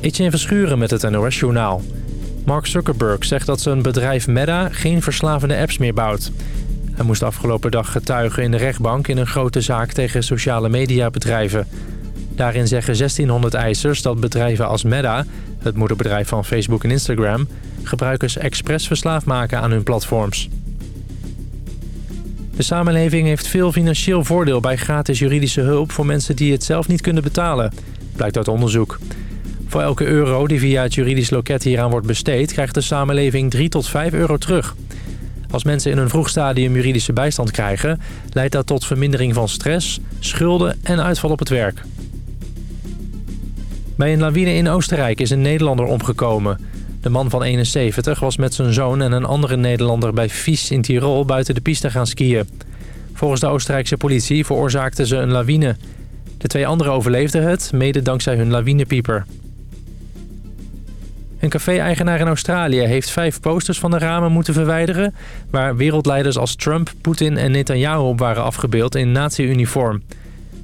Etienne Verschuren met het NOS Journaal. Mark Zuckerberg zegt dat zijn bedrijf Meta geen verslavende apps meer bouwt. Hij moest afgelopen dag getuigen in de rechtbank in een grote zaak tegen sociale mediabedrijven. Daarin zeggen 1600 eisers dat bedrijven als Meta, het moederbedrijf van Facebook en Instagram... gebruikers expres verslaafd maken aan hun platforms. De samenleving heeft veel financieel voordeel bij gratis juridische hulp... voor mensen die het zelf niet kunnen betalen, blijkt uit onderzoek. Voor elke euro die via het juridisch loket hieraan wordt besteed... krijgt de samenleving 3 tot 5 euro terug. Als mensen in een vroeg stadium juridische bijstand krijgen... leidt dat tot vermindering van stress, schulden en uitval op het werk. Bij een lawine in Oostenrijk is een Nederlander omgekomen. De man van 71 was met zijn zoon en een andere Nederlander bij Fies in Tirol buiten de piste gaan skiën. Volgens de Oostenrijkse politie veroorzaakten ze een lawine. De twee anderen overleefden het, mede dankzij hun lawinepieper. Een café-eigenaar in Australië heeft vijf posters van de ramen moeten verwijderen... waar wereldleiders als Trump, Poetin en Netanyahu op waren afgebeeld in nazi-uniform.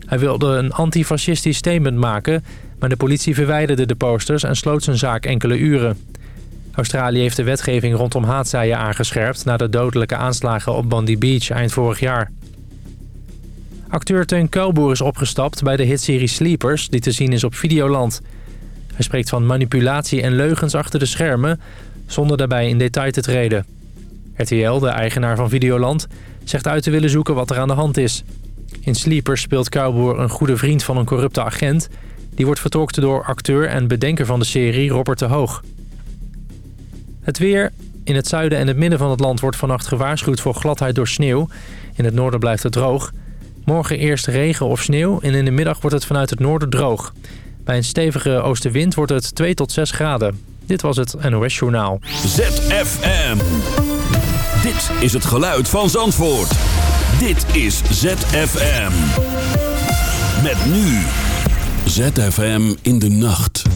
Hij wilde een antifascistisch statement maken... maar de politie verwijderde de posters en sloot zijn zaak enkele uren. Australië heeft de wetgeving rondom haatzaaien aangescherpt... na de dodelijke aanslagen op Bondi Beach eind vorig jaar. Acteur Teun Kuilboer is opgestapt bij de hitserie Sleepers... die te zien is op Videoland... Hij spreekt van manipulatie en leugens achter de schermen... zonder daarbij in detail te treden. RTL, de eigenaar van Videoland, zegt uit te willen zoeken wat er aan de hand is. In Sleepers speelt Cowboy een goede vriend van een corrupte agent... die wordt vertolkt door acteur en bedenker van de serie Robert de Hoog. Het weer. In het zuiden en het midden van het land wordt vannacht gewaarschuwd voor gladheid door sneeuw. In het noorden blijft het droog. Morgen eerst regen of sneeuw en in de middag wordt het vanuit het noorden droog. Bij een stevige oostenwind wordt het 2 tot 6 graden. Dit was het NOS Journaal. ZFM. Dit is het geluid van Zandvoort. Dit is ZFM. Met nu. ZFM in de nacht.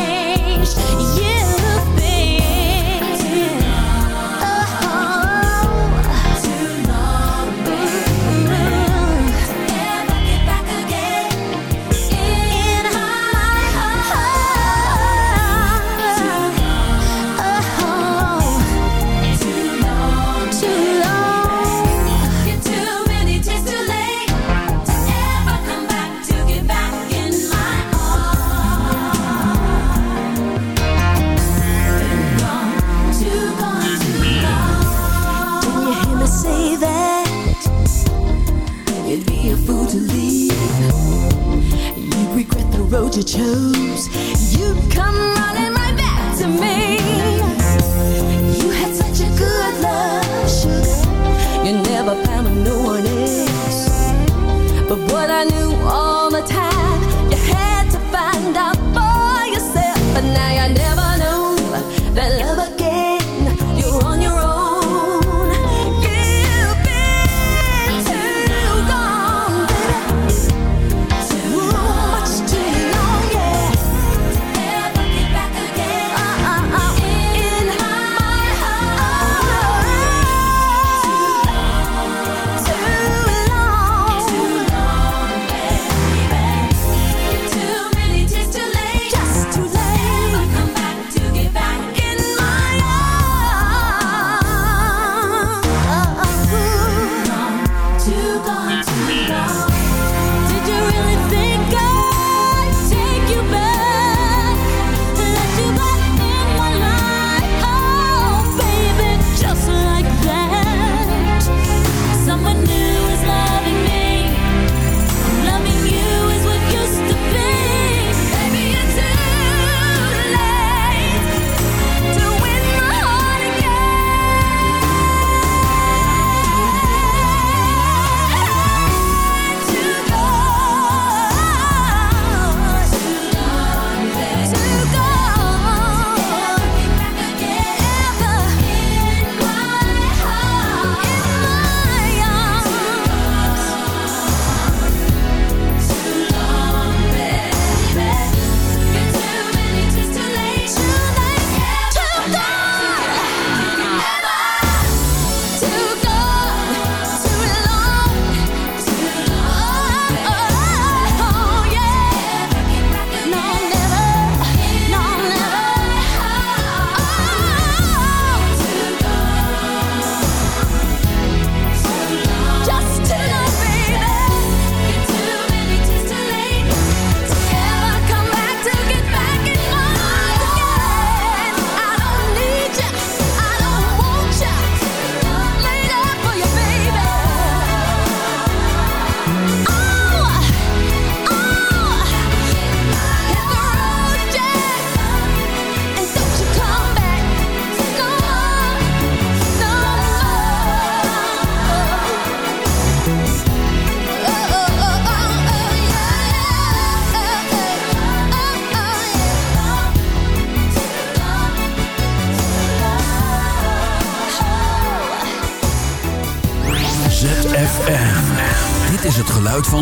to leave. You regret the road you chose. You come.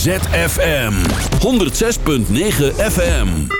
ZFM 106.9 FM.